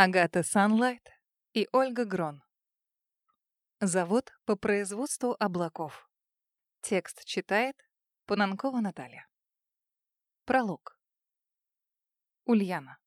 Агата Санлайт и Ольга Грон. Завод по производству облаков. Текст читает Пананкова Наталья. Пролог. Ульяна.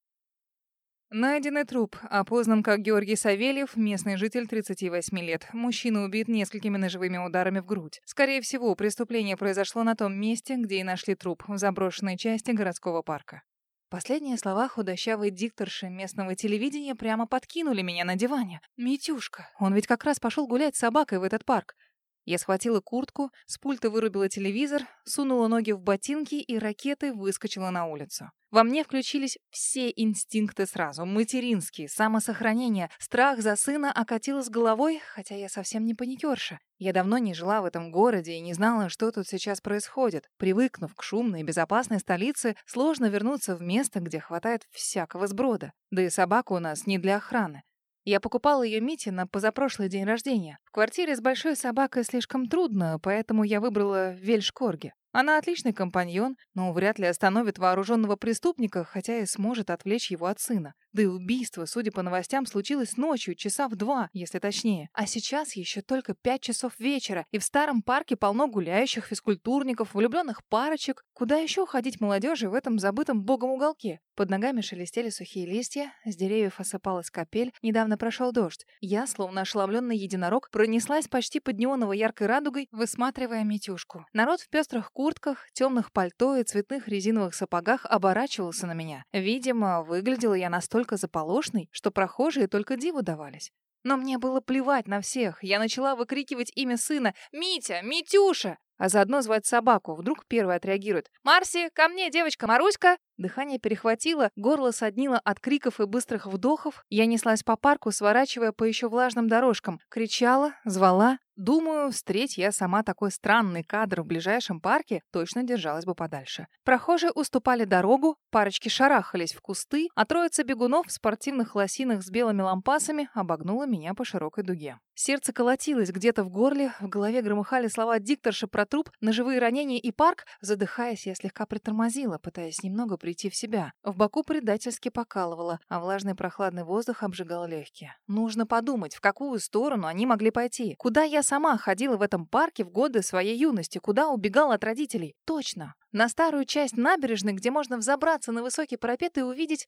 Найденный труп, опознан как Георгий Савельев, местный житель 38 лет. Мужчина убит несколькими ножевыми ударами в грудь. Скорее всего, преступление произошло на том месте, где и нашли труп, в заброшенной части городского парка. Последние слова худощавой дикторши местного телевидения прямо подкинули меня на диване. «Митюшка, он ведь как раз пошел гулять с собакой в этот парк. Я схватила куртку, с пульта вырубила телевизор, сунула ноги в ботинки и ракетой выскочила на улицу. Во мне включились все инстинкты сразу. Материнские, самосохранение, страх за сына окатил с головой, хотя я совсем не паникерша. Я давно не жила в этом городе и не знала, что тут сейчас происходит. Привыкнув к шумной и безопасной столице, сложно вернуться в место, где хватает всякого сброда. Да и собака у нас не для охраны. Я покупала ее Мите на позапрошлый день рождения. В квартире с большой собакой слишком трудно, поэтому я выбрала Вельшкорги. Она отличный компаньон, но вряд ли остановит вооруженного преступника, хотя и сможет отвлечь его от сына. Да и убийство, судя по новостям, случилось ночью, часа в два, если точнее. А сейчас еще только пять часов вечера, и в старом парке полно гуляющих физкультурников, влюбленных парочек. Куда еще ходить молодежи в этом забытом богом уголке? Под ногами шелестели сухие листья, с деревьев осыпалась капель, недавно прошел дождь. Я, словно ошеломленный единорог, пронеслась почти под неоново яркой радугой, высматривая Митюшку. Народ в пестрых куртках, темных пальто и цветных резиновых сапогах оборачивался на меня. Видимо, выглядела я настолько настолько заполошной, что прохожие только диву давались. Но мне было плевать на всех. Я начала выкрикивать имя сына «Митя! Митюша!» а заодно звать собаку. Вдруг первая отреагирует. «Марси, ко мне, девочка Маруська!» Дыхание перехватило, горло соднило от криков и быстрых вдохов. Я неслась по парку, сворачивая по еще влажным дорожкам. Кричала, звала. Думаю, встреть я сама такой странный кадр в ближайшем парке, точно держалась бы подальше. Прохожие уступали дорогу, парочки шарахались в кусты, а троица бегунов в спортивных лосинах с белыми лампасами обогнула меня по широкой дуге. Сердце колотилось где-то в горле, в голове громыхали слова дикторши про труп, ножевые ранения и парк. Задыхаясь, я слегка притормозила, пытаясь немного прийти в себя. В боку предательски покалывало, а влажный прохладный воздух обжигал легкие. Нужно подумать, в какую сторону они могли пойти. Куда я сама ходила в этом парке в годы своей юности, куда убегала от родителей. Точно. На старую часть набережной, где можно взобраться на высокий парапет и увидеть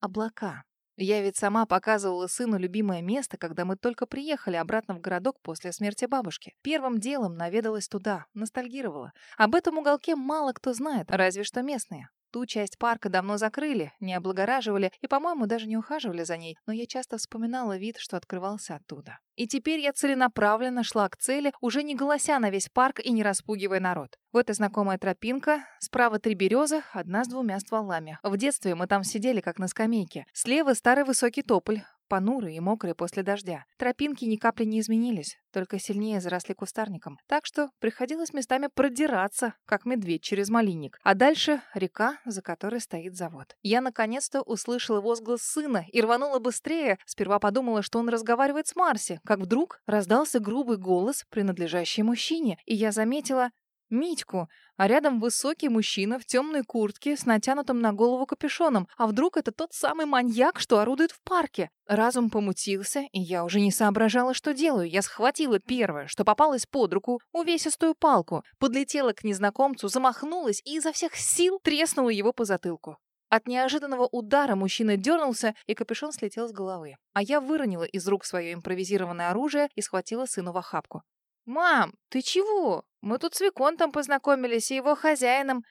облака. Я ведь сама показывала сыну любимое место, когда мы только приехали обратно в городок после смерти бабушки. Первым делом наведалась туда, ностальгировала. Об этом уголке мало кто знает, разве что местные. Ту часть парка давно закрыли, не облагораживали и, по-моему, даже не ухаживали за ней, но я часто вспоминала вид, что открывался оттуда. И теперь я целенаправленно шла к цели, уже не голося на весь парк и не распугивая народ. Вот и знакомая тропинка, справа три березы, одна с двумя стволами. В детстве мы там сидели, как на скамейке. Слева старый высокий тополь, понурые и мокрые после дождя. Тропинки ни капли не изменились, только сильнее заросли кустарником. Так что приходилось местами продираться, как медведь через малинник. А дальше река, за которой стоит завод. Я наконец-то услышала возглас сына и рванула быстрее. Сперва подумала, что он разговаривает с Марси, как вдруг раздался грубый голос, принадлежащий мужчине, и я заметила Митьку, а рядом высокий мужчина в темной куртке с натянутым на голову капюшоном. А вдруг это тот самый маньяк, что орудует в парке? Разум помутился, и я уже не соображала, что делаю. Я схватила первое, что попалось под руку, увесистую палку, подлетела к незнакомцу, замахнулась и изо всех сил треснула его по затылку. От неожиданного удара мужчина дернулся, и капюшон слетел с головы. А я выронила из рук свое импровизированное оружие и схватила сына в охапку. «Мам, ты чего? Мы тут с Виконтом познакомились и его хозяином».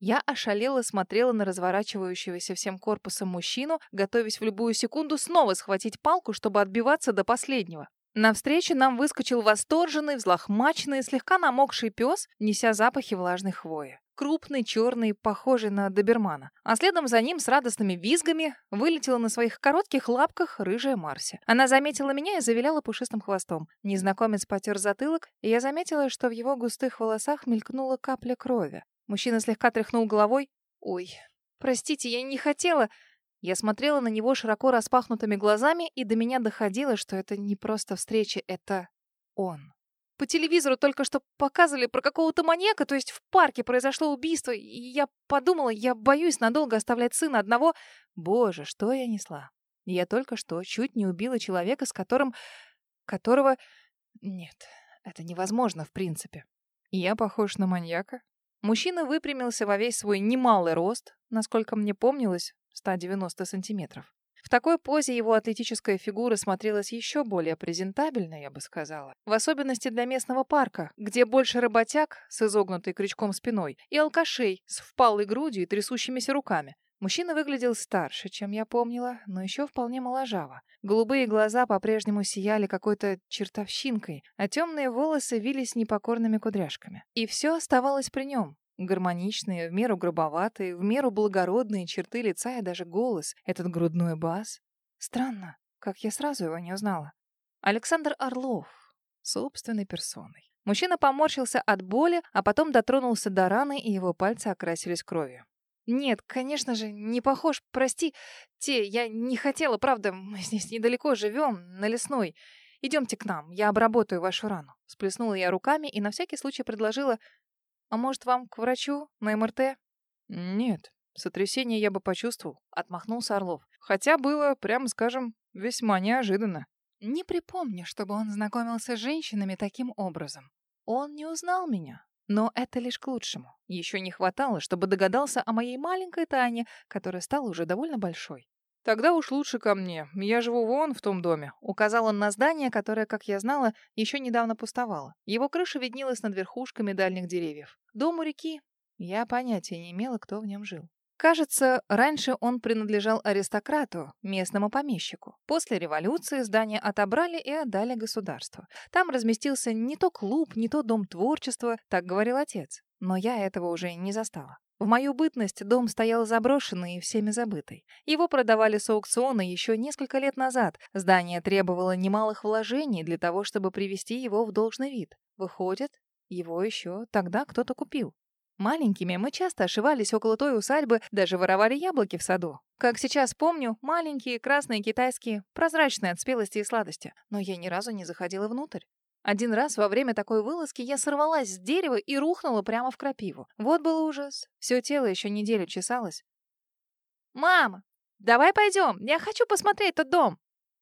Я ошалела смотрела на разворачивающегося всем корпусом мужчину, готовясь в любую секунду снова схватить палку, чтобы отбиваться до последнего. Навстречу нам выскочил восторженный, взлохмаченный, слегка намокший пес, неся запахи влажной хвои крупный, черный, похожий на добермана. А следом за ним с радостными визгами вылетела на своих коротких лапках рыжая Марси. Она заметила меня и завиляла пушистым хвостом. Незнакомец потер затылок, и я заметила, что в его густых волосах мелькнула капля крови. Мужчина слегка тряхнул головой. «Ой, простите, я не хотела...» Я смотрела на него широко распахнутыми глазами, и до меня доходило, что это не просто встреча, это он. По телевизору только что показывали про какого-то маньяка, то есть в парке произошло убийство, и я подумала, я боюсь надолго оставлять сына одного. Боже, что я несла. Я только что чуть не убила человека, с которым... которого... Нет, это невозможно в принципе. Я похож на маньяка? Мужчина выпрямился во весь свой немалый рост, насколько мне помнилось, 190 сантиметров. Такой позе его атлетическая фигура смотрелась еще более презентабельно, я бы сказала. В особенности для местного парка, где больше работяг с изогнутой крючком спиной и алкашей с впалой грудью и трясущимися руками. Мужчина выглядел старше, чем я помнила, но еще вполне моложаво. Голубые глаза по-прежнему сияли какой-то чертовщинкой, а темные волосы вились непокорными кудряшками. И все оставалось при нем. Гармоничные, в меру грубоватые, в меру благородные черты лица и даже голос, этот грудной бас. Странно, как я сразу его не узнала. Александр Орлов, собственной персоной. Мужчина поморщился от боли, а потом дотронулся до раны, и его пальцы окрасились кровью. «Нет, конечно же, не похож, прости. Те, я не хотела, правда, мы здесь недалеко живем, на лесной. Идемте к нам, я обработаю вашу рану». Сплеснула я руками и на всякий случай предложила, «А может, вам к врачу на МРТ?» «Нет, сотрясение я бы почувствовал», — отмахнулся Орлов. «Хотя было, прямо скажем, весьма неожиданно». Не припомню, чтобы он знакомился с женщинами таким образом. Он не узнал меня, но это лишь к лучшему. Еще не хватало, чтобы догадался о моей маленькой Тане, которая стала уже довольно большой. «Тогда уж лучше ко мне. Я живу вон в том доме», — указал он на здание, которое, как я знала, еще недавно пустовало. Его крыша виднелась над верхушками дальних деревьев. Дом у реки. Я понятия не имела, кто в нем жил. Кажется, раньше он принадлежал аристократу, местному помещику. После революции здание отобрали и отдали государству. Там разместился не то клуб, не то дом творчества, так говорил отец. Но я этого уже не застала. В мою бытность дом стоял заброшенный и всеми забытый. Его продавали с аукциона еще несколько лет назад. Здание требовало немалых вложений для того, чтобы привести его в должный вид. Выходит, его еще тогда кто-то купил. Маленькими мы часто ошивались около той усадьбы, даже воровали яблоки в саду. Как сейчас помню, маленькие, красные, китайские, прозрачные от спелости и сладости. Но я ни разу не заходила внутрь. Один раз во время такой вылазки я сорвалась с дерева и рухнула прямо в крапиву. Вот был ужас. Все тело еще неделю чесалось. «Мама, давай пойдем, я хочу посмотреть тот дом!»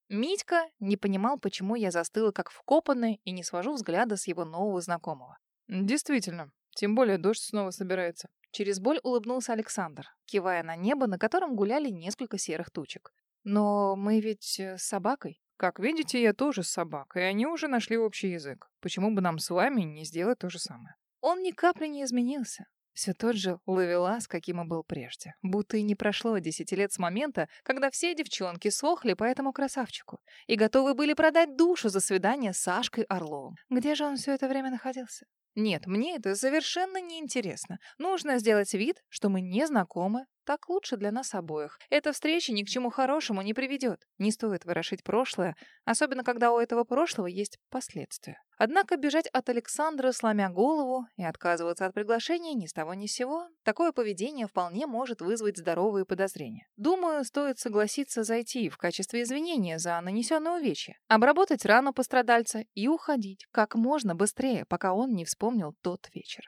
Митька не понимал, почему я застыла как вкопанная и не свожу взгляда с его нового знакомого. «Действительно, тем более дождь снова собирается. Через боль улыбнулся Александр, кивая на небо, на котором гуляли несколько серых тучек. Но мы ведь э, с собакой. Как видите, я тоже с собакой, и они уже нашли общий язык. Почему бы нам с вами не сделать то же самое? Он ни капли не изменился. Все тот же ловелас, каким и был прежде. Будто и не прошло десяти лет с момента, когда все девчонки сохли по этому красавчику и готовы были продать душу за свидание с Сашкой Орловым. Где же он все это время находился? Нет, мне это совершенно не интересно. Нужно сделать вид, что мы не знакомы. Так лучше для нас обоих. Эта встреча ни к чему хорошему не приведет. Не стоит ворошить прошлое, особенно когда у этого прошлого есть последствия. Однако бежать от Александра, сломя голову, и отказываться от приглашения ни с того ни с сего, такое поведение вполне может вызвать здоровые подозрения. Думаю, стоит согласиться зайти в качестве извинения за нанесенное увечье, обработать рану пострадальца и уходить как можно быстрее, пока он не вспомнил тот вечер.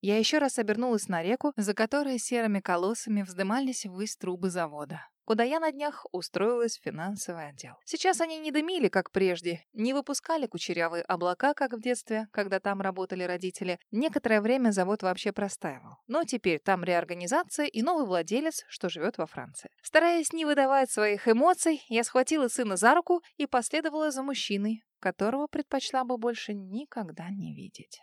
Я еще раз обернулась на реку, за которой серыми колоссами вздымались ввысь трубы завода, куда я на днях устроилась в финансовый отдел. Сейчас они не дымили, как прежде, не выпускали кучерявые облака, как в детстве, когда там работали родители. Некоторое время завод вообще простаивал. Но теперь там реорганизация и новый владелец, что живет во Франции. Стараясь не выдавать своих эмоций, я схватила сына за руку и последовала за мужчиной, которого предпочла бы больше никогда не видеть.